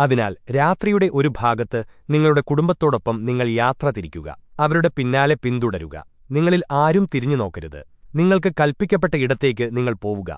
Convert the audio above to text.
അതിനാൽ രാത്രിയുടെ ഒരു ഭാഗത്ത് നിങ്ങളുടെ കുടുംബത്തോടൊപ്പം നിങ്ങൾ യാത്ര തിരിക്കുക. അവരുടെ പിന്നാലെ പിന്തുടരുക. നിങ്ങളിൽ ആരും തിരിഞ്ഞു നോക്കരുത് നിങ്ങൾക്ക് കൽപ്പിക്കപ്പെട്ട ഇടത്തേക്ക് നിങ്ങൾ പോവുക.